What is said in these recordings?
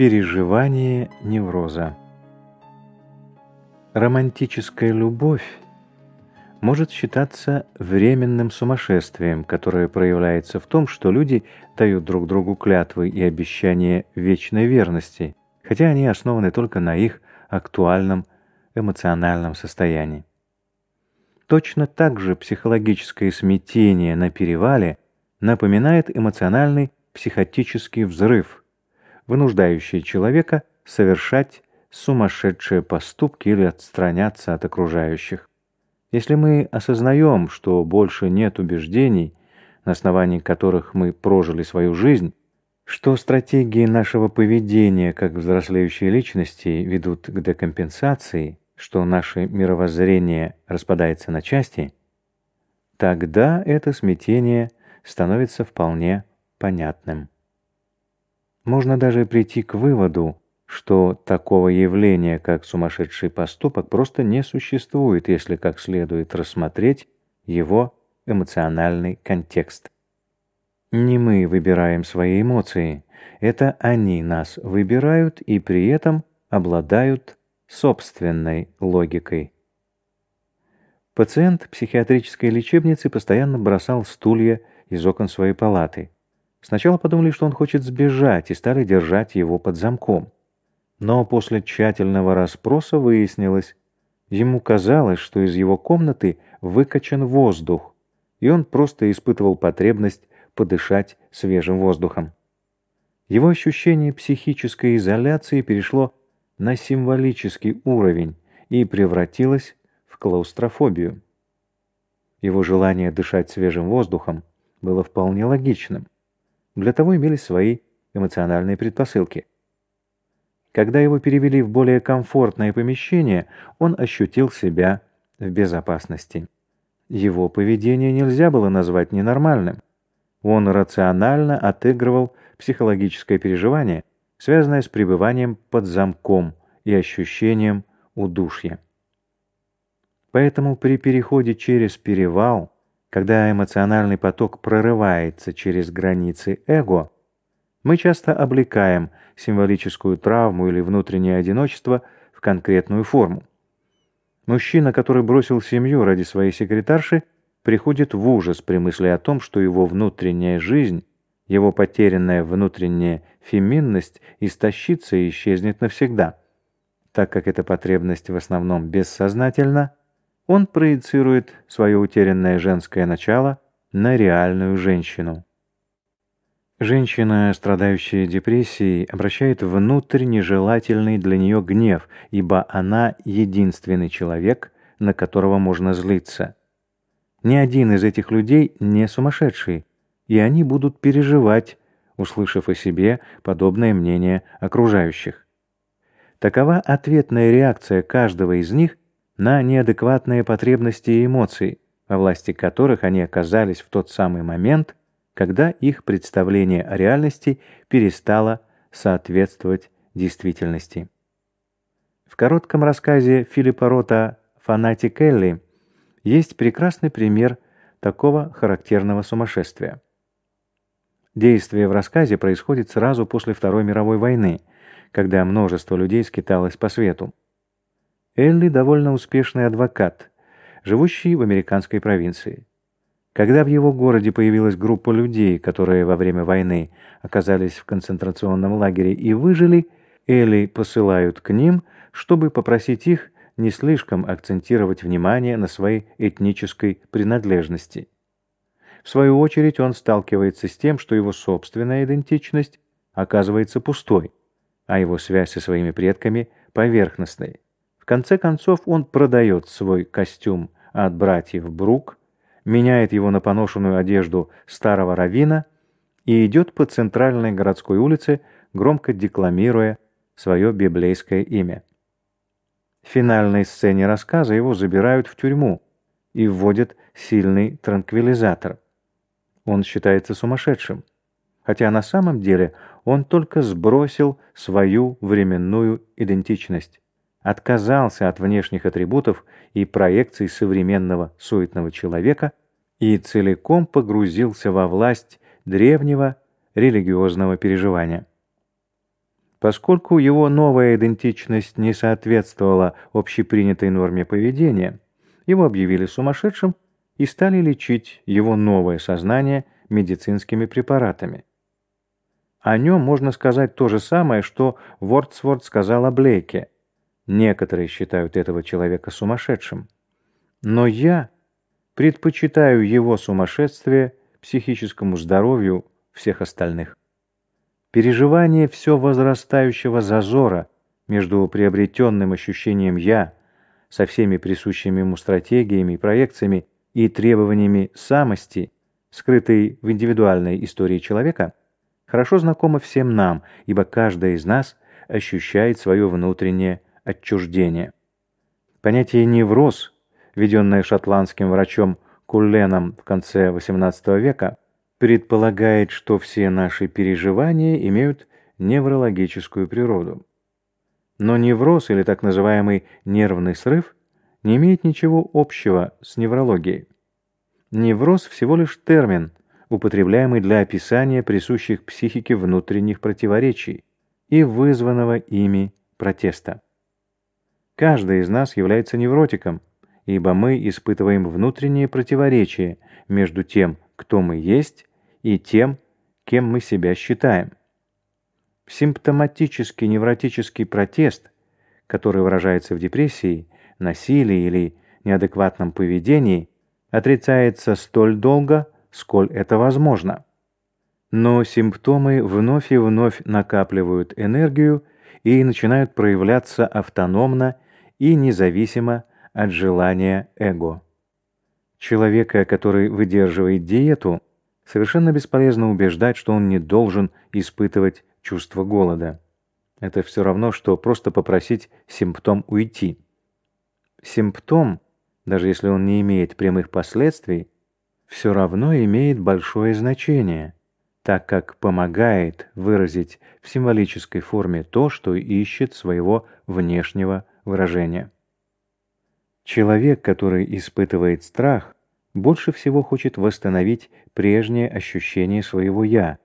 Переживание невроза. Романтическая любовь может считаться временным сумасшествием, которое проявляется в том, что люди дают друг другу клятвы и обещания вечной верности, хотя они основаны только на их актуальном эмоциональном состоянии. Точно так же психологическое смятение на перевале напоминает эмоциональный психотический взрыв, вынуждающий человека совершать сумасшедшие поступки или отстраняться от окружающих. Если мы осознаем, что больше нет убеждений, на основании которых мы прожили свою жизнь, что стратегии нашего поведения как взрослеющей личности ведут к декомпенсации, что наше мировоззрение распадается на части, тогда это смятение становится вполне понятным. Можно даже прийти к выводу, что такого явления, как сумасшедший поступок, просто не существует, если как следует рассмотреть его эмоциональный контекст. Не мы выбираем свои эмоции, это они нас выбирают и при этом обладают собственной логикой. Пациент психиатрической лечебницы постоянно бросал стулья из окон своей палаты. Сначала подумали, что он хочет сбежать, и стали держать его под замком. Но после тщательного расспроса выяснилось, ему казалось, что из его комнаты выкачан воздух, и он просто испытывал потребность подышать свежим воздухом. Его ощущение психической изоляции перешло на символический уровень и превратилось в клаустрофобию. Его желание дышать свежим воздухом было вполне логичным. Для того имелись свои эмоциональные предпосылки. Когда его перевели в более комфортное помещение, он ощутил себя в безопасности. Его поведение нельзя было назвать ненормальным. Он рационально отыгрывал психологическое переживание, связанное с пребыванием под замком и ощущением удушья. Поэтому при переходе через перевал, когда эмоциональный поток прорывается через границы эго, мы часто облекаем символическую травму или внутреннее одиночество в конкретную форму. Мужчина, который бросил семью ради своей секретарши, приходит в ужас при мысли о том, что его внутренняя жизнь, его потерянная внутренняя феминность истощится и исчезнет навсегда. Так как эта потребность в основном бессознательна, он проецирует свое утерянное женское начало на реальную женщину. Женщина, страдающая депрессией, обращает внутрь нежелательный для нее гнев, ибо она единственный человек, на которого можно злиться. Ни один из этих людей не сумасшедший, и они будут переживать, услышав о себе подобное мнение окружающих. Такова ответная реакция каждого из них на неадекватные потребности и эмоции, во власти которых они оказались в тот самый момент, когда их представление о реальности перестало соответствовать действительности. В коротком рассказе Филиппа Рота «Фанатик Элли» есть прекрасный пример такого характерного сумасшествия. Действие в рассказе происходит сразу после Второй мировой войны, когда множество людей скиталось по свету. Элли довольно успешный адвокат, живущий в американской провинции. Когда в его городе появилась группа людей, которые во время войны оказались в концентрационном лагере и выжили, Элли посылают к ним, чтобы попросить их не слишком акцентировать внимание на своей этнической принадлежности. В свою очередь он сталкивается с тем, что его собственная идентичность оказывается пустой, а его связь со своими предками поверхностной. Конце концов он продает свой костюм от братьев Брук, меняет его на поношенную одежду старого равина и идет по центральной городской улице, громко декламируя свое библейское имя. В финальной сцене рассказа его забирают в тюрьму и вводят сильный транквилизатор. Он считается сумасшедшим, хотя на самом деле он только сбросил свою временную идентичность, отказался от внешних атрибутов и проекций современного суетного человека и целиком погрузился во власть древнего религиозного переживания. Поскольку его новая идентичность не соответствовала общепринятой норме поведения, его объявили сумасшедшим и стали лечить его новое сознание медицинскими препаратами. О нем можно сказать то же самое, что Вордсворд сказал о Блейке. Некоторые считают этого человека сумасшедшим. Но я предпочитаю его сумасшествие психическому здоровью всех остальных. Переживание все возрастающего зазора между приобретенным ощущением «я» со всеми присущими ему стратегиями проекциями и требованиями самости, скрытой в индивидуальной истории человека, хорошо знакомо всем нам, ибо каждый из нас ощущает свое внутреннее отчуждение. Понятие «невроз», введенное шотландским врачом Кулленом в конце XVIII века, предполагает, что все наши переживания имеют неврологическую природу. Но невроз или так называемый нервный срыв не имеет ничего общего с неврологией. Невроз всего лишь термин, употребляемый для описания присущих психике внутренних противоречий и вызванного ими протеста. Каждый из нас является невротиком, ибо мы испытываем внутренние противоречия между тем, кто мы есть, и тем, кем мы себя считаем. Симптоматический невротический протест, который выражается в депрессии, насилии или неадекватном поведении, отрицается столь долго, сколь это возможно. Но симптомы вновь и вновь накапливают энергию и начинают проявляться автономно и независимо от желания эго. Человека, который выдерживает диету, Совершенно бесполезно убеждать, что он не должен испытывать чувство голода. Это все равно, что просто попросить симптом уйти. Симптом, даже если он не имеет прямых последствий, все равно имеет большое значение, так как помогает выразить в символической форме то, что ищет своего внешнего выражения. Человек, который испытывает страх, больше всего хочет восстановить прежнее ощущение своего «я»,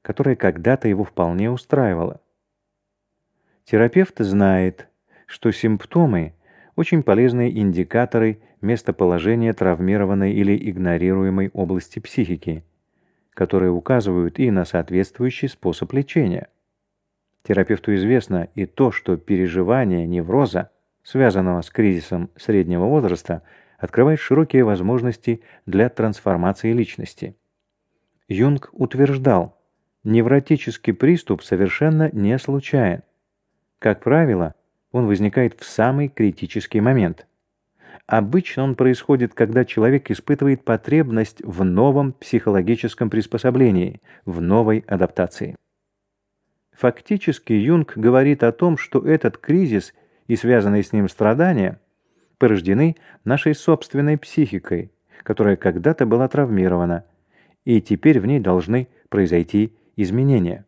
которое когда-то его вполне устраивало. Терапевт знает, что симптомы – очень полезные индикаторы местоположения травмированной или игнорируемой области психики, которые указывают и на соответствующий способ лечения. Терапевту известно и то, что переживание невроза, связанного с кризисом среднего возраста – открывает широкие возможности для трансформации личности. Юнг утверждал, невротический приступ совершенно не случайен. Как правило, он возникает в самый критический момент. Обычно он происходит, когда человек испытывает потребность в новом психологическом приспособлении, в новой адаптации. Фактически Юнг говорит о том, что этот кризис и связанные с ним страдания – порождены нашей собственной психикой, которая когда-то была травмирована, и теперь в ней должны произойти изменения.